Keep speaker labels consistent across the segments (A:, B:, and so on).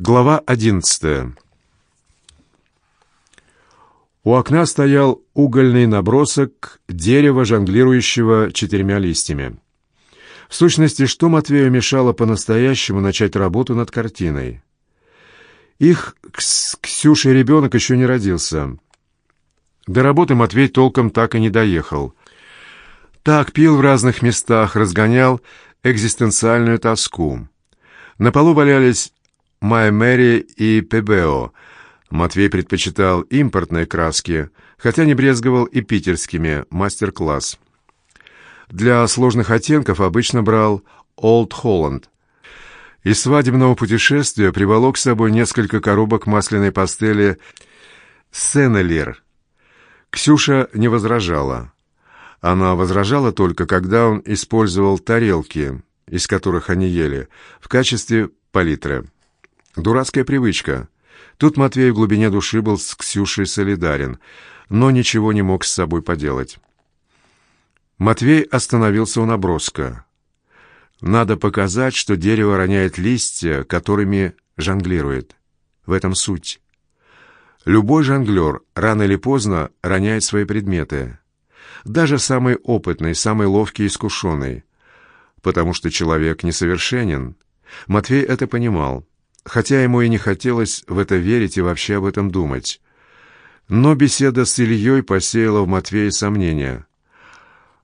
A: Глава одиннадцатая. У окна стоял угольный набросок дерева, жонглирующего четырьмя листьями. В сущности, что Матвею мешало по-настоящему начать работу над картиной? Их с Ксюшей ребенок еще не родился. До работы Матвей толком так и не доехал. Так пил в разных местах, разгонял экзистенциальную тоску. На полу валялись Майя Мэри и Пебео. Матвей предпочитал импортные краски, хотя не брезговал и питерскими, мастер-класс. Для сложных оттенков обычно брал Old Holland. Из свадебного путешествия приволок с собой несколько коробок масляной пастели «Сенелер». Ксюша не возражала. Она возражала только, когда он использовал тарелки, из которых они ели, в качестве палитры. Дурацкая привычка. Тут Матвей в глубине души был с Ксюшей солидарен, но ничего не мог с собой поделать. Матвей остановился у наброска. Надо показать, что дерево роняет листья, которыми жонглирует. В этом суть. Любой жонглер рано или поздно роняет свои предметы. Даже самый опытный, самый ловкий и искушенный. Потому что человек несовершенен. Матвей это понимал хотя ему и не хотелось в это верить и вообще об этом думать. Но беседа с Ильей посеяла в Матвее сомнения.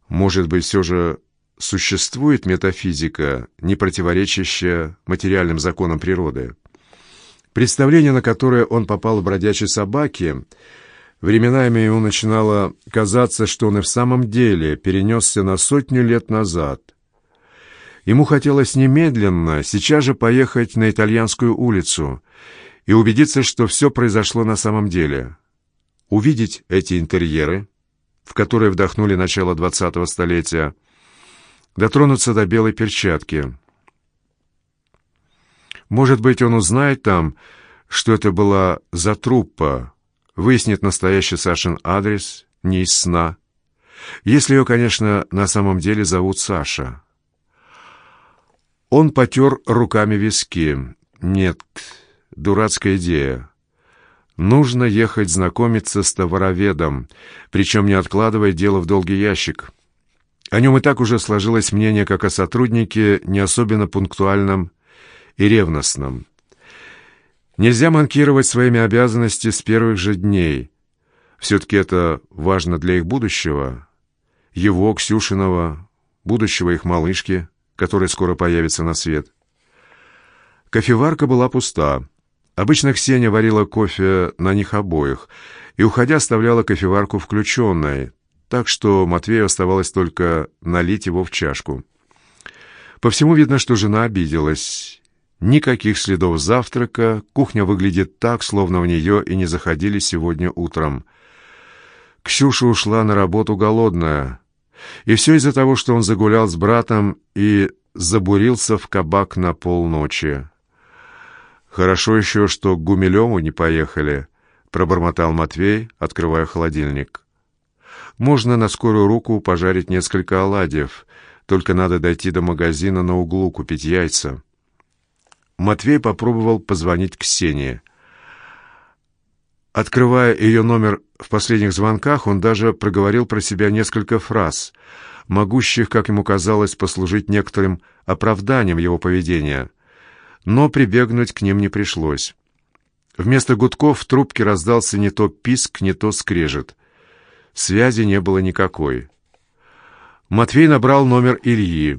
A: Может быть, все же существует метафизика, не противоречащая материальным законам природы? Представление, на которое он попал в бродячей собаке, временами ему начинало казаться, что он и в самом деле перенесся на сотню лет назад, Ему хотелось немедленно, сейчас же поехать на итальянскую улицу и убедиться, что все произошло на самом деле. Увидеть эти интерьеры, в которые вдохнули начало двадцатого столетия, дотронуться до белой перчатки. Может быть, он узнает там, что это была за труппа, выяснит настоящий Сашин адрес, не из сна. Если ее, конечно, на самом деле зовут Саша. Он потер руками виски. Нет, дурацкая идея. Нужно ехать знакомиться с товароведом, причем не откладывая дело в долгий ящик. О нем и так уже сложилось мнение как о сотруднике не особенно пунктуальном и ревностном. Нельзя манкировать своими обязанностями с первых же дней. Все-таки это важно для их будущего. Его, Ксюшиного, будущего их малышки — который скоро появится на свет. Кофеварка была пуста. Обычно Ксения варила кофе на них обоих и, уходя, оставляла кофеварку включенной, так что Матвею оставалось только налить его в чашку. По всему видно, что жена обиделась. Никаких следов завтрака, кухня выглядит так, словно в нее и не заходили сегодня утром. Ксюша ушла на работу голодная, и все из-за того, что он загулял с братом и забурился в кабак на полночи. «Хорошо еще, что к Гумилеву не поехали», — пробормотал Матвей, открывая холодильник. «Можно на скорую руку пожарить несколько оладьев, только надо дойти до магазина на углу купить яйца». Матвей попробовал позвонить Ксении. Открывая ее номер в последних звонках, он даже проговорил про себя несколько фраз, могущих, как ему казалось, послужить некоторым оправданием его поведения. Но прибегнуть к ним не пришлось. Вместо гудков в трубке раздался не то писк, не то скрежет. Связи не было никакой. Матвей набрал номер Ильи.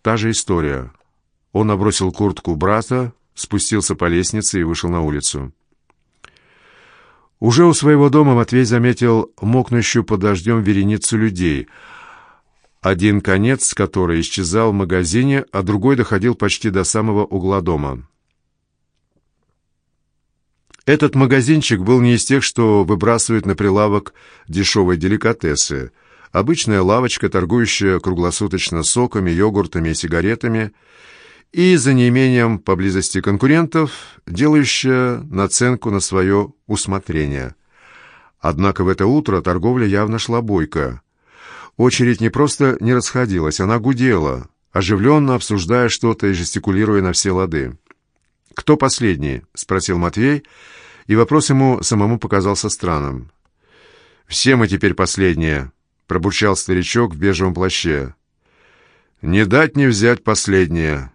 A: Та же история. Он набросил куртку брата, спустился по лестнице и вышел на улицу. Уже у своего дома Матвей заметил мокнущую под дождем вереницу людей, один конец которой исчезал в магазине, а другой доходил почти до самого угла дома. Этот магазинчик был не из тех, что выбрасывают на прилавок дешевые деликатесы. Обычная лавочка, торгующая круглосуточно соками, йогуртами и сигаретами – и за неимением поблизости конкурентов, делающая наценку на свое усмотрение. Однако в это утро торговля явно шла бойко. Очередь не просто не расходилась, она гудела, оживленно обсуждая что-то и жестикулируя на все лады. «Кто последний?» — спросил Матвей, и вопрос ему самому показался странным. «Все мы теперь последние», — пробурчал старичок в бежевом плаще. «Не дать не взять последнее».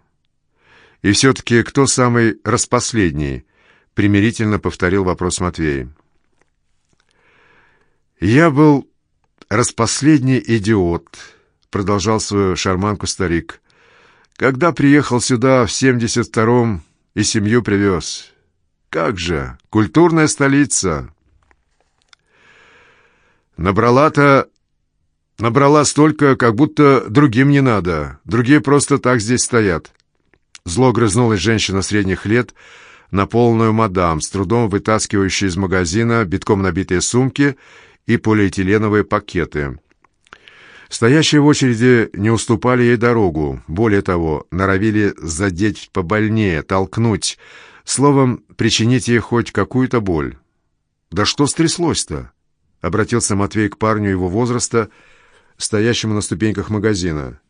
A: «И все-таки кто самый распоследний?» — примирительно повторил вопрос Матвей. «Я был распоследний идиот», — продолжал свою шарманку старик. «Когда приехал сюда в семьдесят втором и семью привез. Как же, культурная столица!» «Набрала-то... Набрала столько, как будто другим не надо. Другие просто так здесь стоят». Зло грызнулась женщина средних лет на полную мадам, с трудом вытаскивающая из магазина битком набитые сумки и полиэтиленовые пакеты. Стоящие в очереди не уступали ей дорогу, более того, норовили задеть побольнее, толкнуть, словом, причинить ей хоть какую-то боль. «Да что стряслось-то?» — обратился Матвей к парню его возраста, стоящему на ступеньках магазина.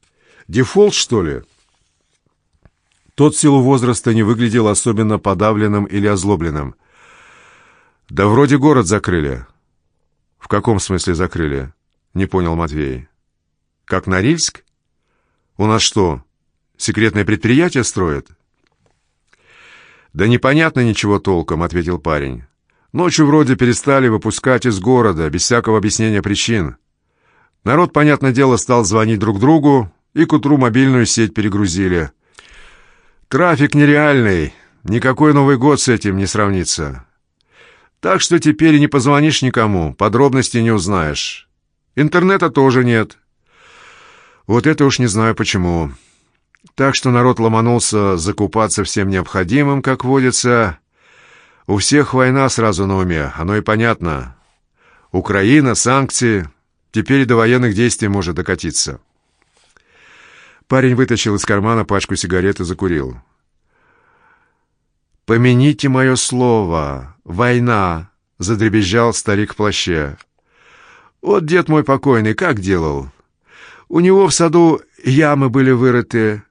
A: «Дефолт, что ли?» Тот в силу возраста не выглядел особенно подавленным или озлобленным. «Да вроде город закрыли». «В каком смысле закрыли?» — не понял Матвей. «Как Норильск? У нас что, секретное предприятие строят?» «Да непонятно ничего толком», — ответил парень. «Ночью вроде перестали выпускать из города, без всякого объяснения причин. Народ, понятное дело, стал звонить друг другу, и к утру мобильную сеть перегрузили. Трафик нереальный, никакой Новый год с этим не сравнится. Так что теперь и не позвонишь никому, подробностей не узнаешь. Интернета тоже нет. Вот это уж не знаю почему. Так что народ ломанулся закупаться всем необходимым, как водится. У всех война сразу на уме, оно и понятно. Украина, санкции, теперь до военных действий может докатиться. Парень вытащил из кармана пачку сигарет и закурил. «Помяните мое слово! Война!» — задребезжал старик в плаще. «Вот дед мой покойный как делал? У него в саду ямы были вырыты,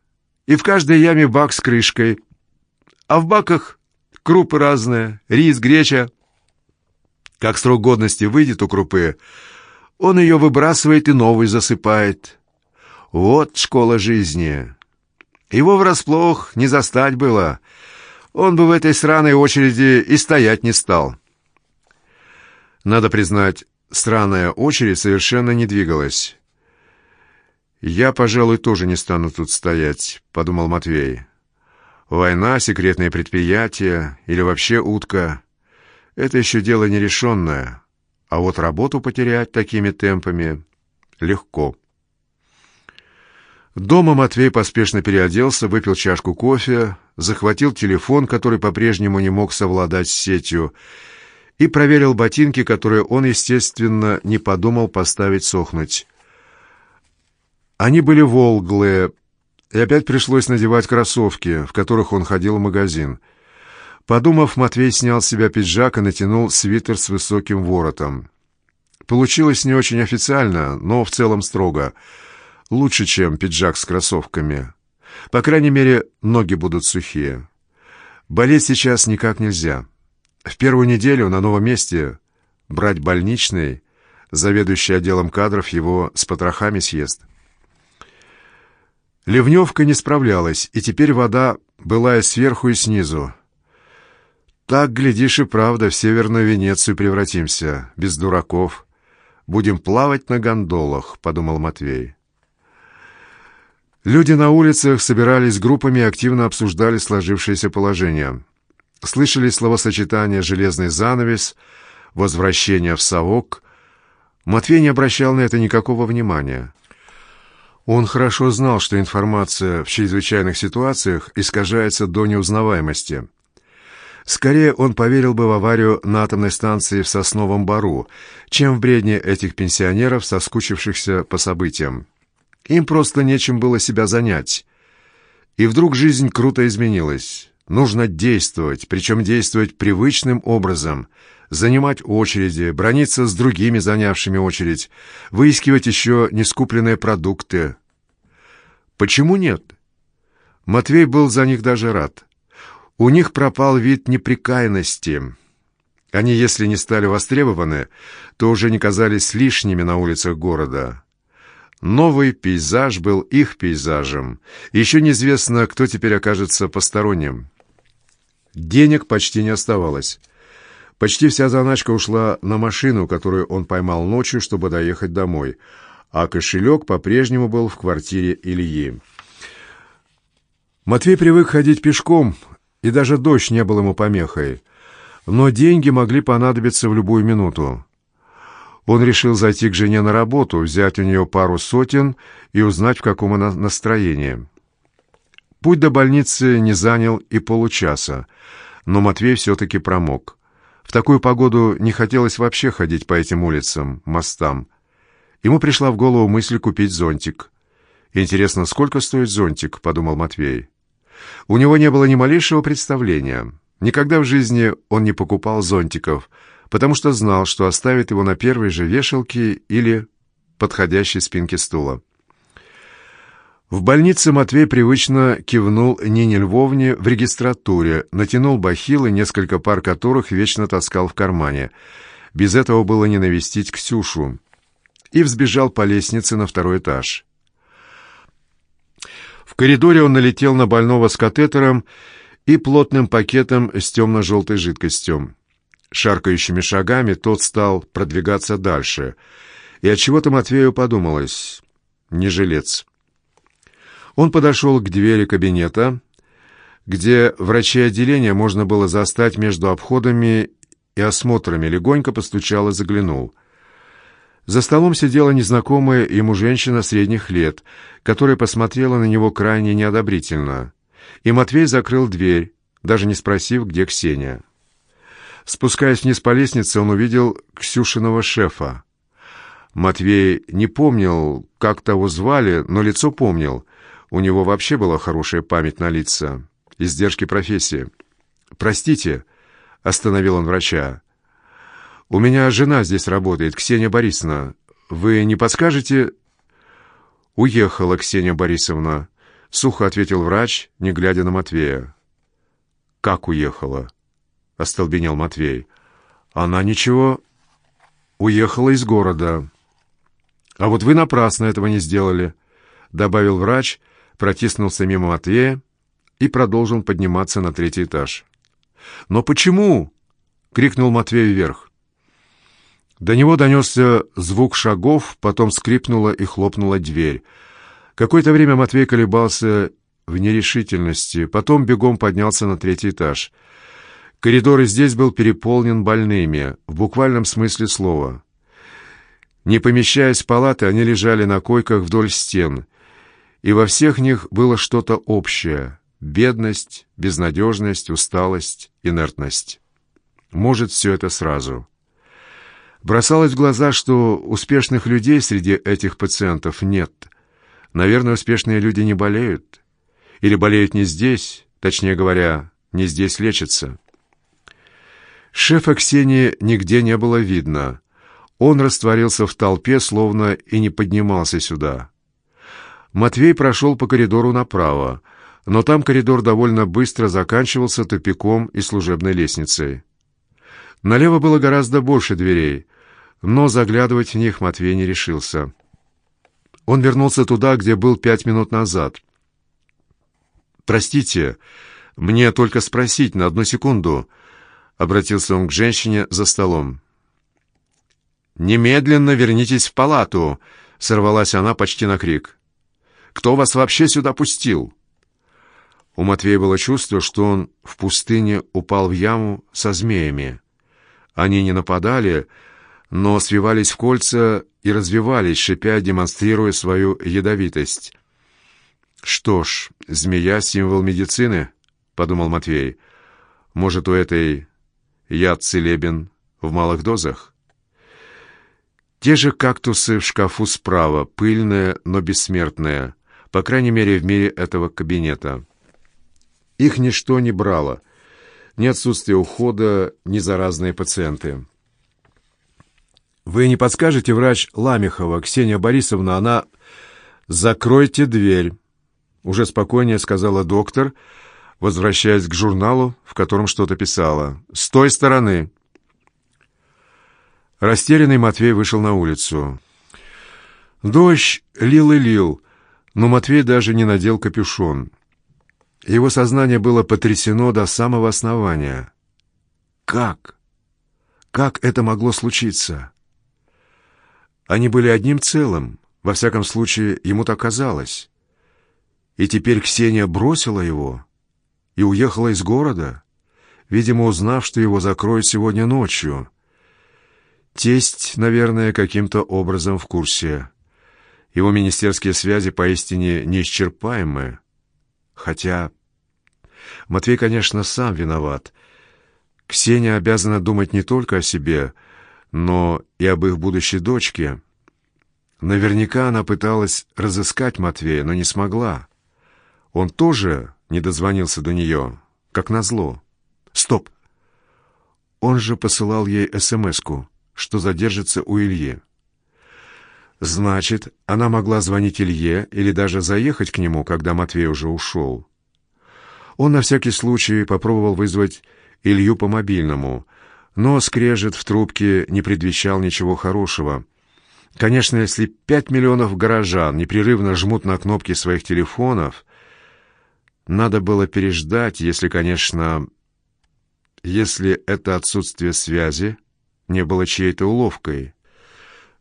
A: и в каждой яме бак с крышкой, а в баках крупы разные, рис, греча. Как срок годности выйдет у крупы, он ее выбрасывает и новый засыпает. Вот школа жизни. Его врасплох не застать было — он бы в этой сраной очереди и стоять не стал. Надо признать, сраная очередь совершенно не двигалась. «Я, пожалуй, тоже не стану тут стоять», — подумал Матвей. «Война, секретное предприятие или вообще утка — это еще дело нерешенное, а вот работу потерять такими темпами легко». Дома Матвей поспешно переоделся, выпил чашку кофе, захватил телефон, который по-прежнему не мог совладать с сетью, и проверил ботинки, которые он, естественно, не подумал поставить сохнуть. Они были волглые, и опять пришлось надевать кроссовки, в которых он ходил в магазин. Подумав, Матвей снял с себя пиджак и натянул свитер с высоким воротом. Получилось не очень официально, но в целом строго — Лучше, чем пиджак с кроссовками. По крайней мере, ноги будут сухие. Болеть сейчас никак нельзя. В первую неделю на новом месте брать больничный, заведующий отделом кадров его с потрохами съест. Ливневка не справлялась, и теперь вода была и сверху, и снизу. Так, глядишь, и правда в Северную Венецию превратимся, без дураков. Будем плавать на гондолах, — подумал Матвей. Люди на улицах собирались группами и активно обсуждали сложившееся положение. Слышали словосочетание «железный занавес», «возвращение в совок». Матвей не обращал на это никакого внимания. Он хорошо знал, что информация в чрезвычайных ситуациях искажается до неузнаваемости. Скорее он поверил бы в аварию на атомной станции в Сосновом Бару, чем в бредни этих пенсионеров, соскучившихся по событиям. Им просто нечем было себя занять. И вдруг жизнь круто изменилась. Нужно действовать, причем действовать привычным образом. Занимать очереди, брониться с другими занявшими очередь, выискивать еще нескупленные продукты. Почему нет? Матвей был за них даже рад. У них пропал вид неприкаянности. Они, если не стали востребованы, то уже не казались лишними на улицах города. Новый пейзаж был их пейзажем. Еще неизвестно, кто теперь окажется посторонним. Денег почти не оставалось. Почти вся заначка ушла на машину, которую он поймал ночью, чтобы доехать домой, а кошелек по-прежнему был в квартире Ильи. Матвей привык ходить пешком, и даже дождь не был ему помехой. Но деньги могли понадобиться в любую минуту. Он решил зайти к жене на работу, взять у нее пару сотен и узнать, в каком она настроении. Путь до больницы не занял и получаса, но Матвей все-таки промок. В такую погоду не хотелось вообще ходить по этим улицам, мостам. Ему пришла в голову мысль купить зонтик. «Интересно, сколько стоит зонтик?» — подумал Матвей. У него не было ни малейшего представления. Никогда в жизни он не покупал зонтиков, потому что знал, что оставит его на первой же вешалке или подходящей спинке стула. В больнице Матвей привычно кивнул Нине Львовне в регистратуре, натянул бахилы, несколько пар которых вечно таскал в кармане. Без этого было не навестить Ксюшу. И взбежал по лестнице на второй этаж. В коридоре он налетел на больного с катетером и плотным пакетом с темно-желтой жидкостью. Шаркающими шагами тот стал продвигаться дальше, и от чего то Матвею подумалось «не жилец». Он подошел к двери кабинета, где врачей отделения можно было застать между обходами и осмотрами, легонько постучал и заглянул — за столом сидела незнакомая ему женщина средних лет, которая посмотрела на него крайне неодобрительно. И Матвей закрыл дверь, даже не спросив, где Ксения. Спускаясь вниз по лестнице, он увидел Ксюшиного шефа. Матвей не помнил, как того звали, но лицо помнил. У него вообще была хорошая память на лица. Издержки профессии. «Простите», — остановил он врача. «У меня жена здесь работает, Ксения Борисовна. Вы не подскажете?» «Уехала Ксения Борисовна», — сухо ответил врач, не глядя на Матвея. «Как уехала?» — остолбенел Матвей. «Она ничего. Уехала из города». «А вот вы напрасно этого не сделали», — добавил врач, протиснулся мимо Матвея и продолжил подниматься на третий этаж. «Но почему?» — крикнул Матвей вверх. До него донесся звук шагов, потом скрипнула и хлопнула дверь. Какое-то время Матвей колебался в нерешительности, потом бегом поднялся на третий этаж. Коридор здесь был переполнен больными, в буквальном смысле слова. Не помещаясь в палаты, они лежали на койках вдоль стен, и во всех них было что-то общее — бедность, безнадежность, усталость, инертность. Может, все это сразу — Бросалось в глаза, что успешных людей среди этих пациентов нет. Наверное, успешные люди не болеют. Или болеют не здесь, точнее говоря, не здесь лечатся. Шефа Ксении нигде не было видно. Он растворился в толпе, словно и не поднимался сюда. Матвей прошел по коридору направо, но там коридор довольно быстро заканчивался тупиком и служебной лестницей. Налево было гораздо больше дверей, но заглядывать в них Матвей не решился. Он вернулся туда, где был пять минут назад. «Простите, мне только спросить на одну секунду», — обратился он к женщине за столом. «Немедленно вернитесь в палату!» — сорвалась она почти на крик. «Кто вас вообще сюда пустил?» У Матвея было чувство, что он в пустыне упал в яму со змеями. Они не нападали, но свивались в кольца и развивались, шипя, демонстрируя свою ядовитость. «Что ж, змея — символ медицины», — подумал Матвей. «Может, у этой яд целебен в малых дозах?» Те же кактусы в шкафу справа, пыльные, но бессмертные, по крайней мере, в мире этого кабинета. Их ничто не брало, ни отсутствие ухода, ни заразные пациенты. «Вы не подскажете, врач Ламехова, Ксения Борисовна, она...» «Закройте дверь», — уже спокойнее сказала доктор, возвращаясь к журналу, в котором что-то писала. «С той стороны!» Растерянный Матвей вышел на улицу. Дождь лил и лил, но Матвей даже не надел капюшон. Его сознание было потрясено до самого основания. Как? Как это могло случиться? Они были одним целым, во всяком случае, ему так казалось. И теперь Ксения бросила его и уехала из города, видимо, узнав, что его закроют сегодня ночью. Тесть, наверное, каким-то образом в курсе. Его министерские связи поистине неисчерпаемы. Хотя... Матвей, конечно, сам виноват. Ксения обязана думать не только о себе, но и об их будущей дочке. Наверняка она пыталась разыскать Матвея, но не смогла. Он тоже не дозвонился до нее, как назло. Стоп! Он же посылал ей СМС-ку, что задержится у Ильи. Значит, она могла звонить Илье или даже заехать к нему, когда Матвей уже ушел. Он на всякий случай попробовал вызвать Илью по мобильному, но скрежет в трубке не предвещал ничего хорошего. Конечно, если пять миллионов горожан непрерывно жмут на кнопки своих телефонов, надо было переждать, если, конечно, если это отсутствие связи не было чьей-то уловкой.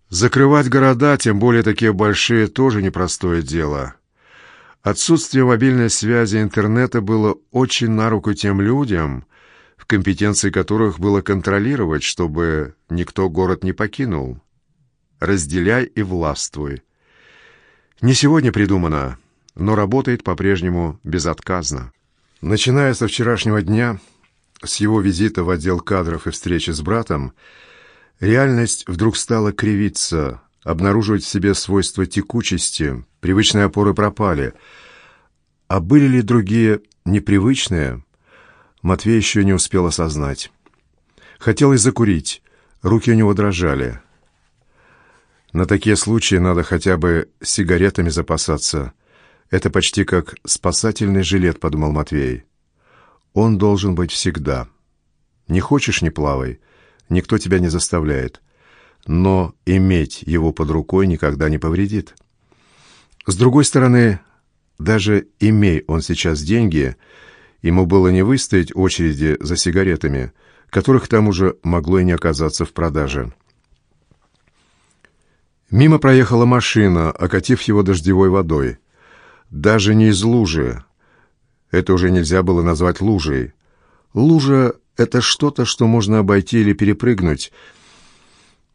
A: Закрывать города, тем более такие большие, тоже непростое дело. Отсутствие мобильной связи интернета было очень на руку тем людям, в компетенции которых было контролировать, чтобы никто город не покинул. Разделяй и властвуй. Не сегодня придумано, но работает по-прежнему безотказно. Начиная со вчерашнего дня, с его визита в отдел кадров и встречи с братом, реальность вдруг стала кривиться, обнаруживать в себе свойства текучести, привычные опоры пропали. А были ли другие непривычные, Матвей еще не успел осознать. Хотелось закурить, руки у него дрожали. На такие случаи надо хотя бы сигаретами запасаться — это почти как спасательный жилет, подумал Матвей. Он должен быть всегда. Не хочешь — не плавай. Никто тебя не заставляет. Но иметь его под рукой никогда не повредит. С другой стороны, даже имей он сейчас деньги, ему было не выстоять очереди за сигаретами, которых там уже могло и не оказаться в продаже. Мимо проехала машина, окатив его дождевой водой даже не из лужи. Это уже нельзя было назвать лужей. Лужа — это что-то, что можно обойти или перепрыгнуть,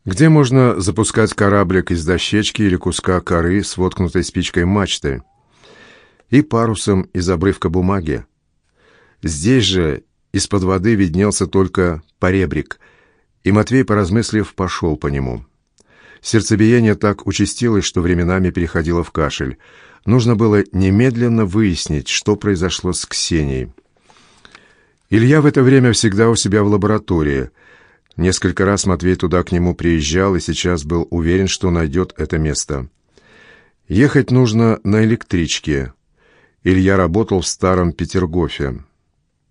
A: где можно запускать кораблик из дощечки или куска коры с воткнутой спичкой мачты и парусом из обрывка бумаги. Здесь же из-под воды виднелся только поребрик, и Матвей, поразмыслив, пошел по нему. Сердцебиение так участилось, что временами переходило в кашель — Нужно было немедленно выяснить, что произошло с Ксенией. Илья в это время всегда у себя в лаборатории. Несколько раз Матвей туда к нему приезжал и сейчас был уверен, что найдет это место. Ехать нужно на электричке. Илья работал в старом Петергофе.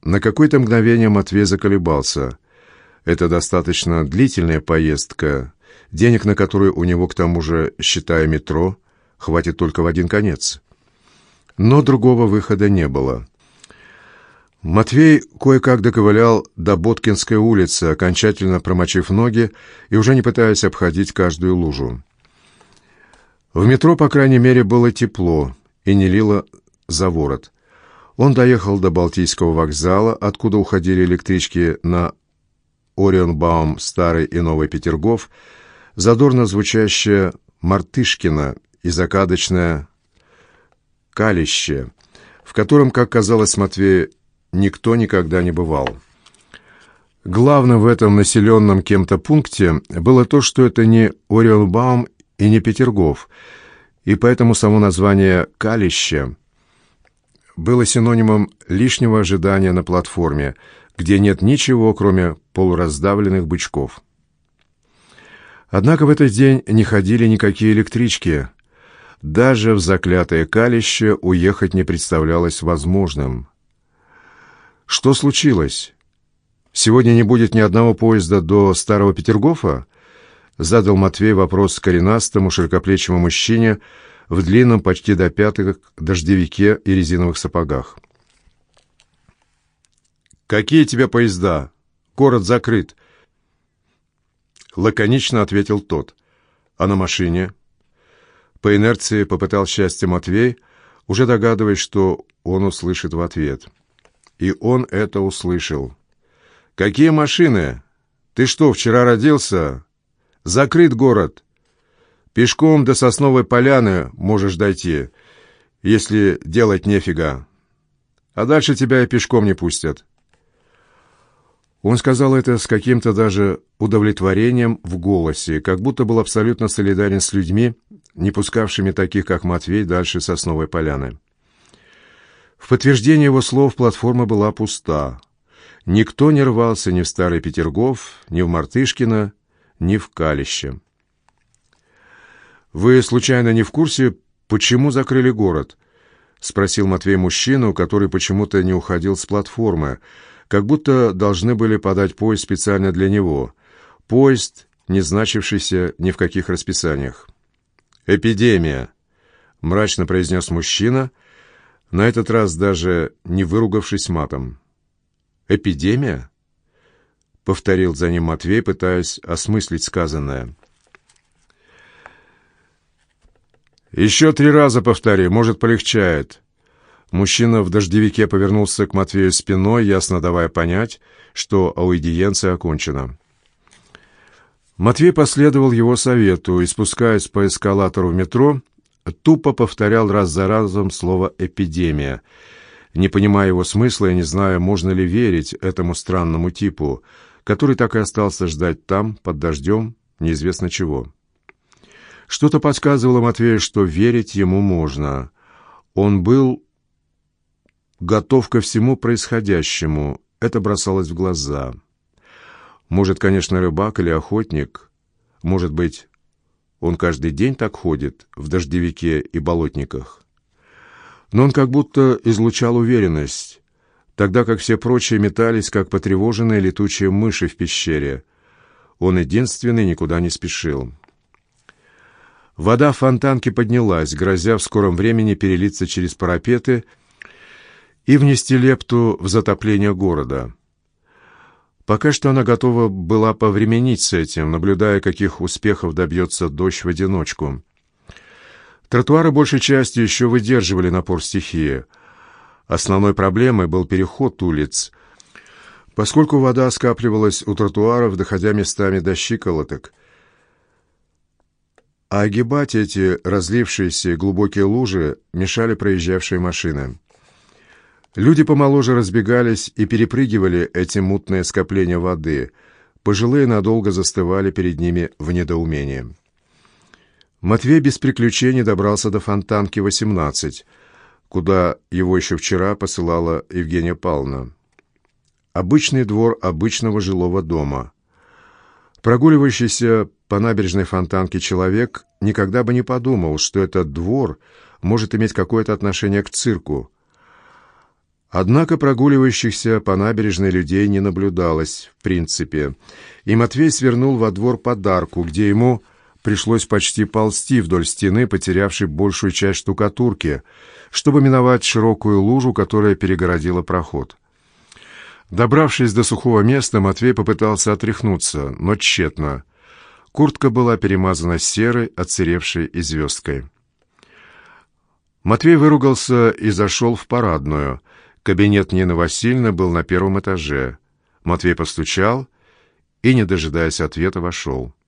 A: На какое-то мгновение Матвей заколебался. Это достаточно длительная поездка, денег на которую у него к тому же, считая метро, хватит только в один конец. Но другого выхода не было. Матвей кое-как доковылял до Боткинской улицы, окончательно промочив ноги и уже не пытаясь обходить каждую лужу. В метро, по крайней мере, было тепло и не лило за ворот. Он доехал до Балтийского вокзала, откуда уходили электрички на Орионбаум, Старый и Новый Петергоф, задорно звучащая «Мартышкина» и закадочное калище, в котором, как казалось Матвею, никто никогда не бывал. Главным в этом населенном кем-то пункте было то, что это не Орионбаум и не Петергоф, и поэтому само название «калище» было синонимом лишнего ожидания на платформе, где нет ничего, кроме полураздавленных бычков. Однако в этот день не ходили никакие электрички, даже в заклятое калище уехать не представлялось возможным. «Что случилось? Сегодня не будет ни одного поезда до Старого Петергофа?» Задал Матвей вопрос коренастому, широкоплечему мужчине в длинном, почти до пяток, дождевике и резиновых сапогах. «Какие тебе поезда? Город закрыт!» Лаконично ответил тот. «А на машине?» По инерции попытал счастье Матвей, уже догадываясь, что он услышит в ответ. И он это услышал. «Какие машины? Ты что, вчера родился? Закрыт город. Пешком до Сосновой поляны можешь дойти, если делать нефига. А дальше тебя и пешком не пустят». Он сказал это с каким-то даже удовлетворением в голосе, как будто был абсолютно солидарен с людьми, не пускавшими таких, как Матвей, дальше сосновой поляны. В подтверждение его слов платформа была пуста. Никто не рвался ни в Старый Петергоф, ни в Мартышкино, ни в Калище. «Вы, случайно, не в курсе, почему закрыли город?» — спросил Матвей мужчину, который почему-то не уходил с платформы, как будто должны были подать поезд специально для него. Поезд, не значившийся ни в каких расписаниях. «Эпидемия», — мрачно произнес мужчина, на этот раз даже не выругавшись матом. «Эпидемия?» — повторил за ним Матвей, пытаясь осмыслить сказанное. «Еще три раза повтори, может, полегчает», Мужчина в дождевике повернулся к Матвею спиной, ясно давая понять, что аудиенция окончена. Матвей последовал его совету и, спускаясь по эскалатору в метро, тупо повторял раз за разом слово «эпидемия», не понимая его смысла и не зная, можно ли верить этому странному типу, который так и остался ждать там, под дождем, неизвестно чего. Что-то подсказывало Матвею, что верить ему можно. Он был готов ко всему происходящему. Это бросалось в глаза. Может, конечно, рыбак или охотник. Может быть, он каждый день так ходит, в дождевике и болотниках. Но он как будто излучал уверенность, тогда как все прочие метались, как потревоженные летучие мыши в пещере. Он единственный никуда не спешил. Вода в фонтанке поднялась, грозя в скором времени перелиться через парапеты и внести лепту в затопление города. Пока что она готова была повременить с этим, наблюдая, каких успехов добьется дождь в одиночку. Тротуары большей частью еще выдерживали напор стихии. Основной проблемой был переход улиц, поскольку вода скапливалась у тротуаров, доходя местами до щиколоток. А огибать эти разлившиеся глубокие лужи мешали проезжавшие машины. Люди помоложе разбегались и перепрыгивали эти мутные скопления воды. Пожилые надолго застывали перед ними в недоумении. Матвей без приключений добрался до Фонтанки 18, куда его еще вчера посылала Евгения Павловна. Обычный двор обычного жилого дома. Прогуливающийся по набережной Фонтанке человек никогда бы не подумал, что этот двор может иметь какое-то отношение к цирку, Однако прогуливающихся по набережной людей не наблюдалось, в принципе, и Матвей свернул во двор подарку, где ему пришлось почти ползти вдоль стены, потерявшей большую часть штукатурки, чтобы миновать широкую лужу, которая перегородила проход. Добравшись до сухого места, Матвей попытался отряхнуться, но тщетно. Куртка была перемазана серой, отсыревшей и звездкой. Матвей выругался и зашел в парадную — Кабинет Нины Васильевны был на первом этаже. Матвей постучал и, не дожидаясь ответа, вошел.